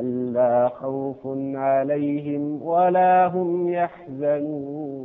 ألا خوف عليهم ولا هم يحزنون.